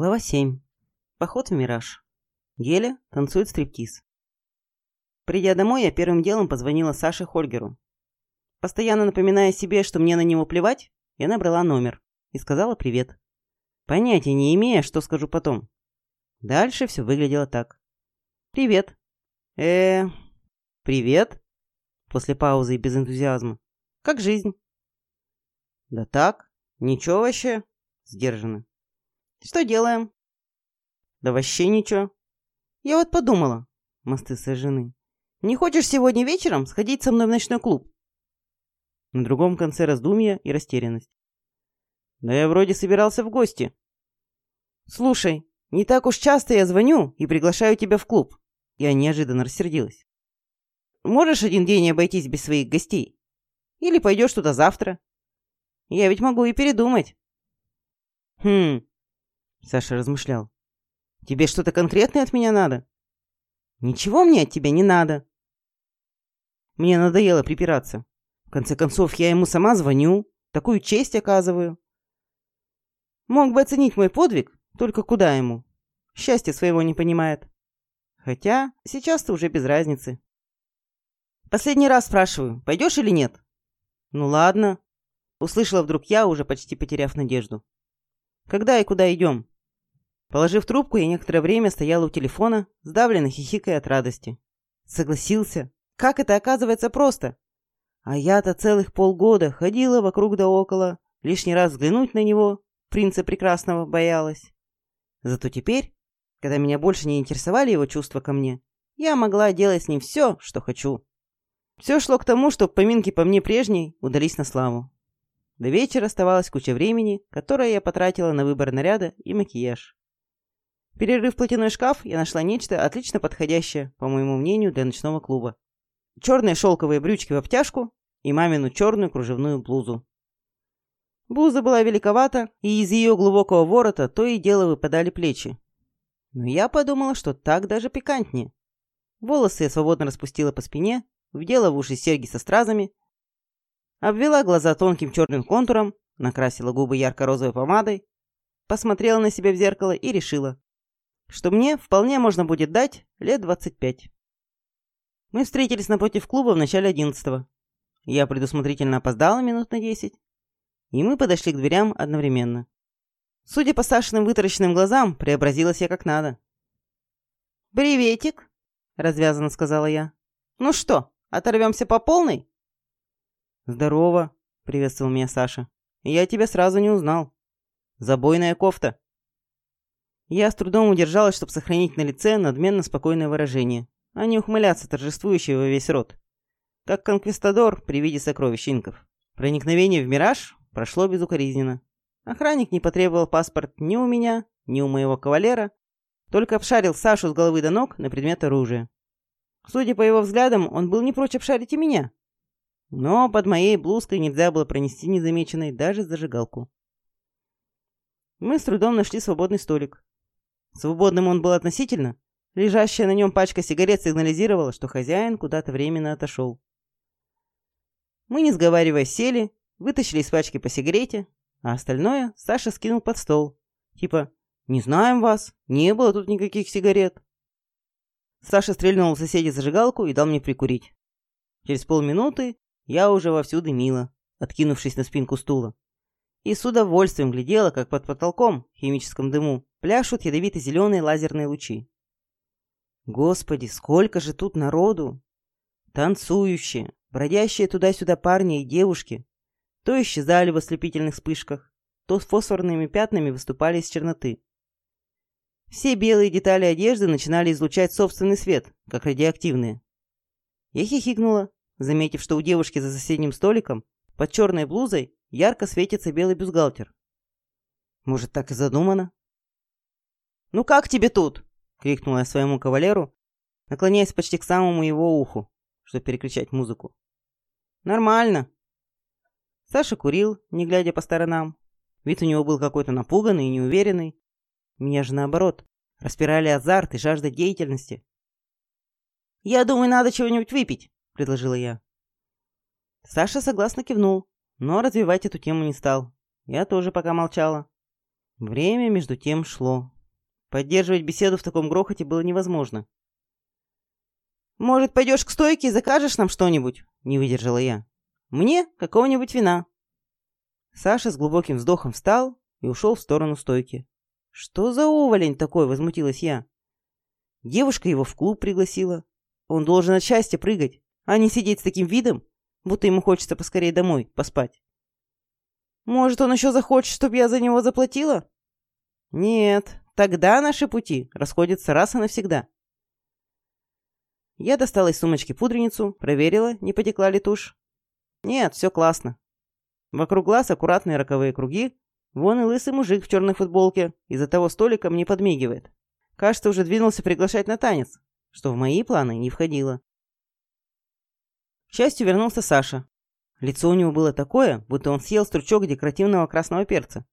Глава 7. Поход в Мираж. Геля танцует стриптиз. Придя домой, я первым делом позвонила Саше Хольгеру. Постоянно напоминая себе, что мне на него плевать, я набрала номер и сказала привет. Понятия не имея, что скажу потом. Дальше все выглядело так. «Привет». э «Привет?» После паузы и без энтузиазма. «Как жизнь?» «Да так, ничего вообще». Сдержанно. Что делаем? Да вообще ничего. Я вот подумала, мосты сожжены. Не хочешь сегодня вечером сходить со мной в ночной клуб? На другом конце раздумья и растерянность. Да я вроде собирался в гости. Слушай, не так уж часто я звоню и приглашаю тебя в клуб. Я неожиданно рассердилась. Можешь один день обойтись без своих гостей? Или пойдешь туда завтра? Я ведь могу и передумать. Хм, Саша размышлял. «Тебе что-то конкретное от меня надо?» «Ничего мне от тебя не надо». Мне надоело припираться. В конце концов, я ему сама звоню, такую честь оказываю. Мог бы оценить мой подвиг, только куда ему? Счастья своего не понимает. Хотя сейчас-то уже без разницы. Последний раз спрашиваю, пойдешь или нет? Ну ладно. Услышала вдруг я, уже почти потеряв надежду. Когда и куда идем? Положив трубку, я некоторое время стояла у телефона, сдавленно хихикая от радости. Согласился. Как это оказывается просто? А я-то целых полгода ходила вокруг да около, лишний раз взглянуть на него, принца прекрасного, боялась. Зато теперь, когда меня больше не интересовали его чувства ко мне, я могла делать с ним все, что хочу. Все шло к тому, что поминки по мне прежней удались на славу. До вечера оставалось куча времени, которое я потратила на выбор наряда и макияж. Перерыв платяной шкаф, я нашла нечто отлично подходящее, по моему мнению, для ночного клуба. Черные шелковые брючки в обтяжку и мамину черную кружевную блузу. Блуза была великовата, и из ее глубокого ворота то и дело выпадали плечи. Но я подумала, что так даже пикантнее. Волосы я свободно распустила по спине, вдела в уши серьги со стразами, обвела глаза тонким черным контуром, накрасила губы ярко-розовой помадой, посмотрела на себя в зеркало и решила, что мне вполне можно будет дать лет 25. Мы встретились напротив клуба в начале 11 Я предусмотрительно опоздала минут на 10, и мы подошли к дверям одновременно. Судя по Сашиным вытаращенным глазам, преобразилась я как надо. «Приветик», — развязанно сказала я. «Ну что, оторвемся по полной?» «Здорово», — приветствовал меня Саша. «Я тебя сразу не узнал. Забойная кофта». Я с трудом удержалась, чтобы сохранить на лице надменно спокойное выражение, а не ухмыляться торжествующе во весь рот. Как конквистадор при виде сокровищ инков. Проникновение в мираж прошло безукоризненно. Охранник не потребовал паспорт ни у меня, ни у моего кавалера, только обшарил Сашу с головы до ног на предмет оружия. Судя по его взглядам, он был не прочь обшарить и меня. Но под моей блузкой нельзя было пронести незамеченной даже зажигалку. Мы с трудом нашли свободный столик. Свободным он был относительно. Лежащая на нем пачка сигарет сигнализировала, что хозяин куда-то временно отошел. Мы, не сговариваясь, сели, вытащили из пачки по сигарете, а остальное Саша скинул под стол. Типа «Не знаем вас, не было тут никаких сигарет». Саша стрельнул в соседей зажигалку и дал мне прикурить. Через полминуты я уже вовсю дымила, откинувшись на спинку стула и с удовольствием глядела, как под потолком в химическом дыму пляшут ядовито-зеленые лазерные лучи. Господи, сколько же тут народу! Танцующие, бродящие туда-сюда парни и девушки то исчезали в ослепительных вспышках, то с фосфорными пятнами выступали из черноты. Все белые детали одежды начинали излучать собственный свет, как радиоактивные. Я хихикнула, заметив, что у девушки за соседним столиком под черной блузой ярко светится белый бюстгальтер. Может, так и задумано? «Ну как тебе тут?» — крикнула я своему кавалеру, наклоняясь почти к самому его уху, чтобы переключать музыку. «Нормально». Саша курил, не глядя по сторонам. Вид у него был какой-то напуганный и неуверенный. Меня же наоборот, распирали азарт и жажда деятельности. «Я думаю, надо чего-нибудь выпить», — предложила я. Саша согласно кивнул, но развивать эту тему не стал. Я тоже пока молчала. Время между тем шло. Поддерживать беседу в таком грохоте было невозможно. «Может, пойдешь к стойке и закажешь нам что-нибудь?» – не выдержала я. «Мне какого-нибудь вина». Саша с глубоким вздохом встал и ушел в сторону стойки. «Что за уволень такой?» – возмутилась я. Девушка его в клуб пригласила. Он должен от счастья прыгать, а не сидеть с таким видом, будто ему хочется поскорее домой поспать. «Может, он еще захочет, чтобы я за него заплатила?» «Нет, тогда наши пути расходятся раз и навсегда». Я достала из сумочки пудреницу, проверила, не потекла ли тушь. Нет, все классно. Вокруг глаз аккуратные роковые круги. Вон и лысый мужик в черной футболке из-за того столика мне подмигивает. Кажется, уже двинулся приглашать на танец, что в мои планы не входило. К счастью, вернулся Саша. Лицо у него было такое, будто он съел стручок декоративного красного перца.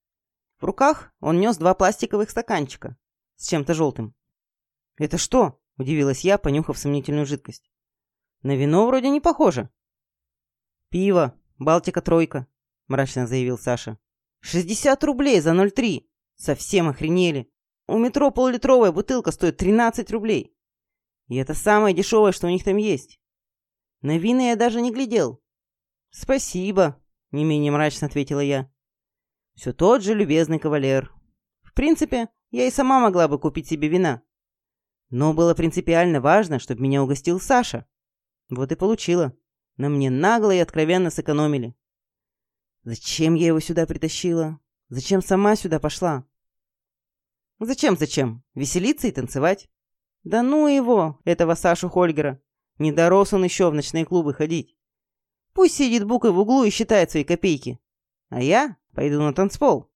В руках он нес два пластиковых стаканчика с чем-то желтым. «Это что?» – удивилась я, понюхав сомнительную жидкость. «На вино вроде не похоже». «Пиво, Балтика тройка», – мрачно заявил Саша. «60 рублей за 0,3! Совсем охренели! У метро полулитровая бутылка стоит 13 рублей! И это самое дешевое, что у них там есть. На вина я даже не глядел». «Спасибо», – не менее мрачно ответила я. «Все тот же любезный кавалер. В принципе, я и сама могла бы купить себе вина. Но было принципиально важно, чтобы меня угостил Саша. Вот и получила. На мне нагло и откровенно сэкономили. Зачем я его сюда притащила? Зачем сама сюда пошла? Зачем-зачем? Веселиться и танцевать? Да ну его, этого Сашу Хольгера. Не дорос он еще в ночные клубы ходить. Пусть сидит букой в углу и считает свои копейки. А я пойду на танцпол.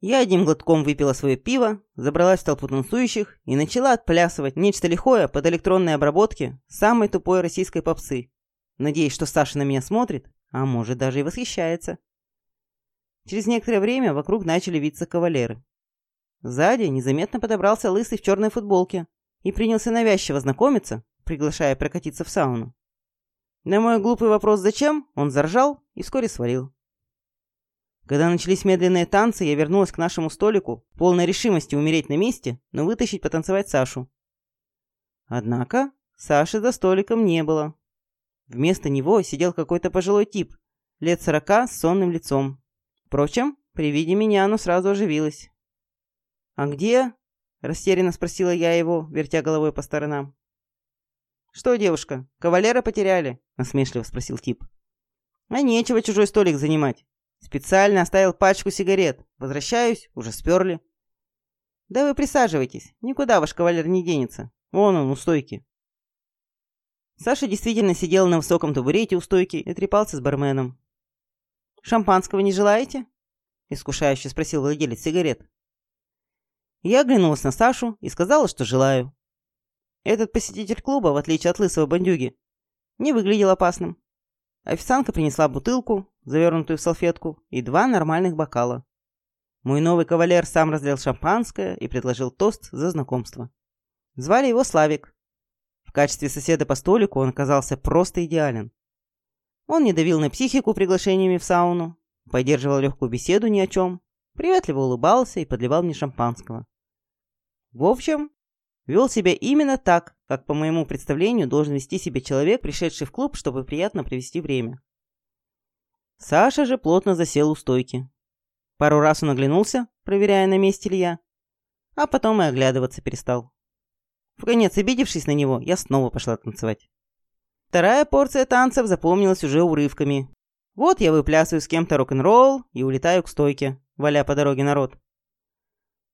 Я одним глотком выпила свое пиво, забралась в толпу танцующих и начала отплясывать нечто лихое под электронной обработке самой тупой российской попсы. Надеюсь, что Саша на меня смотрит, а может даже и восхищается. Через некоторое время вокруг начали виться кавалеры. Сзади незаметно подобрался лысый в черной футболке и принялся навязчиво знакомиться, приглашая прокатиться в сауну. На мой глупый вопрос «зачем?» он заржал и вскоре свалил. Когда начались медленные танцы, я вернулась к нашему столику, полной решимости умереть на месте, но вытащить потанцевать Сашу. Однако Саши за столиком не было. Вместо него сидел какой-то пожилой тип, лет сорока, с сонным лицом. Впрочем, при виде меня оно сразу оживилось. «А где?» – растерянно спросила я его, вертя головой по сторонам. «Что, девушка, кавалера потеряли?» – насмешливо спросил тип. «А нечего чужой столик занимать. Специально оставил пачку сигарет. Возвращаюсь, уже сперли. Да вы присаживайтесь, никуда ваш кавалер не денется. Вон он, у стойки. Саша действительно сидел на высоком табурете у стойки и трепался с барменом. «Шампанского не желаете?» – искушающе спросил владелец сигарет. Я оглянулась на Сашу и сказала, что желаю. Этот посетитель клуба, в отличие от лысого бандюги, не выглядел опасным. Официантка принесла бутылку, завернутую в салфетку, и два нормальных бокала. Мой новый кавалер сам разлил шампанское и предложил тост за знакомство. Звали его Славик. В качестве соседа по столику он оказался просто идеален. Он не давил на психику приглашениями в сауну, поддерживал легкую беседу ни о чем, приветливо улыбался и подливал мне шампанского. В общем, Вел себя именно так, как по моему представлению должен вести себя человек, пришедший в клуб, чтобы приятно провести время. Саша же плотно засел у стойки. Пару раз он оглянулся, проверяя, на месте ли я, а потом и оглядываться перестал. В конец обидевшись на него, я снова пошла танцевать. Вторая порция танцев запомнилась уже урывками. Вот я выплясываю с кем-то рок-н-ролл и улетаю к стойке, валя по дороге народ.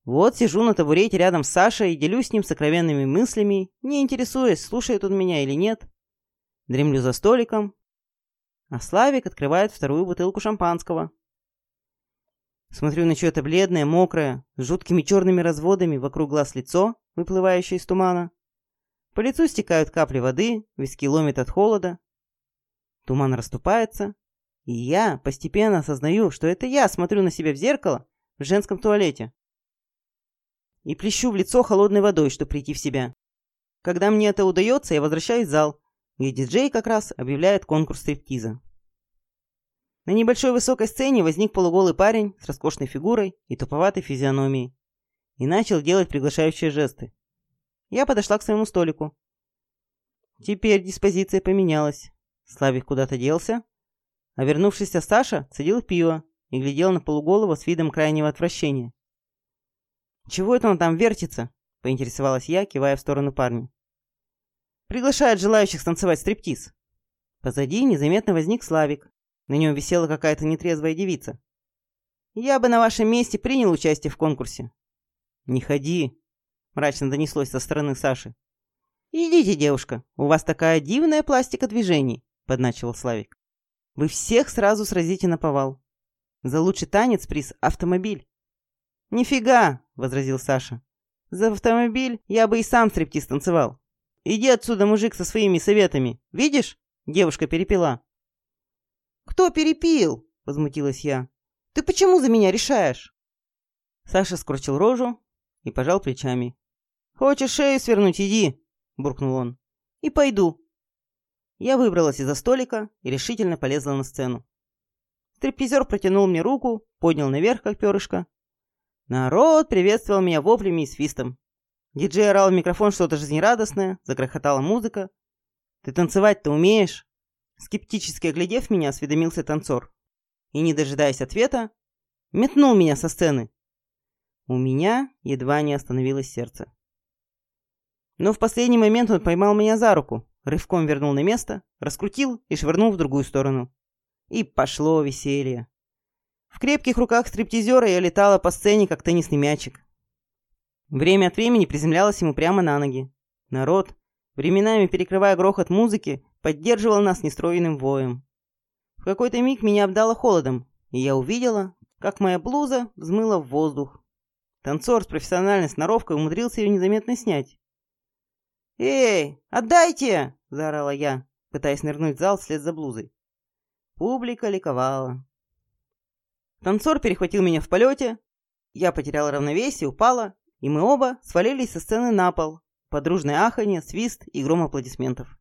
Вот сижу на табурете рядом с Сашей и делюсь с ним сокровенными мыслями, не интересуясь, слушает он меня или нет. Дремлю за столиком. А Славик открывает вторую бутылку шампанского. Смотрю на чье-то бледное, мокрое, с жуткими черными разводами вокруг глаз лицо, выплывающее из тумана. По лицу стекают капли воды, виски ломит от холода. Туман расступается, и я постепенно осознаю, что это я смотрю на себя в зеркало в женском туалете и плещу в лицо холодной водой, чтобы прийти в себя. Когда мне это удается, я возвращаюсь в зал, где диджей как раз объявляет конкурс стриптиза. На небольшой высокой сцене возник полуголый парень с роскошной фигурой и туповатой физиономией и начал делать приглашающие жесты. Я подошла к своему столику. Теперь диспозиция поменялась. Славик куда-то делся, а вернувшийся Саша цедил пиво и глядел на полуголого с видом крайнего отвращения. «Чего это он там вертится?» – поинтересовалась я, кивая в сторону парня. «Приглашает желающих станцевать стриптиз». Позади незаметно возник Славик, на нем висела какая-то нетрезвая девица. «Я бы на вашем месте принял участие в конкурсе». «Не ходи», — мрачно донеслось со стороны Саши. «Идите, девушка, у вас такая дивная пластика движений», — подначивал Славик. «Вы всех сразу сразите на повал. За лучший танец приз автомобиль». «Нифига!» — возразил Саша. «За автомобиль я бы и сам стриптиз танцевал. Иди отсюда, мужик, со своими советами. Видишь? Девушка перепила». «Кто перепил?» – возмутилась я. «Ты почему за меня решаешь?» Саша скрутил рожу и пожал плечами. «Хочешь шею свернуть, иди!» – буркнул он. «И пойду». Я выбралась из-за столика и решительно полезла на сцену. Стриптизер протянул мне руку, поднял наверх, как перышко. Народ приветствовал меня воплями и свистом. Диджей орал в микрофон что-то жизнерадостное, загрохотала музыка. «Ты танцевать-то умеешь?» Скептически оглядев меня, осведомился танцор. И, не дожидаясь ответа, метнул меня со сцены. У меня едва не остановилось сердце. Но в последний момент он поймал меня за руку, рывком вернул на место, раскрутил и швырнул в другую сторону. И пошло веселье. В крепких руках стриптизера я летала по сцене, как теннисный мячик. Время от времени приземлялась ему прямо на ноги. Народ, временами перекрывая грохот музыки, поддерживал нас нестроенным воем. В какой-то миг меня обдало холодом, и я увидела, как моя блуза взмыла в воздух. Танцор с профессиональной сноровкой умудрился ее незаметно снять. «Эй, отдайте!» – заорала я, пытаясь нырнуть в зал вслед за блузой. Публика ликовала. Танцор перехватил меня в полете, я потеряла равновесие, упала, и мы оба свалились со сцены на пол, подружное аханье, свист и гром аплодисментов.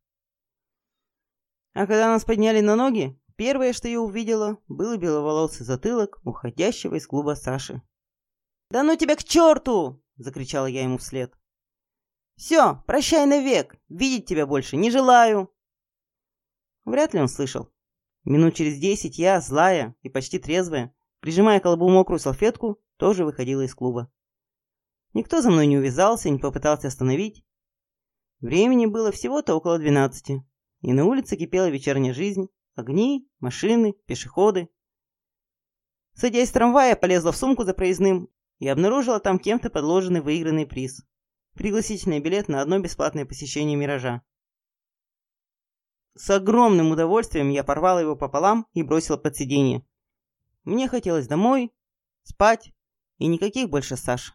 А когда нас подняли на ноги, первое, что я увидела, был беловолосый затылок уходящего из клуба Саши. «Да ну тебя к черту!» – закричала я ему вслед. «Все, прощай навек, видеть тебя больше не желаю!» Вряд ли он слышал. Минут через десять я, злая и почти трезвая, прижимая к колбу мокрую салфетку, тоже выходила из клуба. Никто за мной не увязался, не попытался остановить. Времени было всего-то около двенадцати и на улице кипела вечерняя жизнь. Огни, машины, пешеходы. Садясь с трамвая, полезла в сумку за проездным и обнаружила там кем-то подложенный выигранный приз. Пригласительный билет на одно бесплатное посещение «Миража». С огромным удовольствием я порвала его пополам и бросила под сиденье. Мне хотелось домой, спать и никаких больше Саш.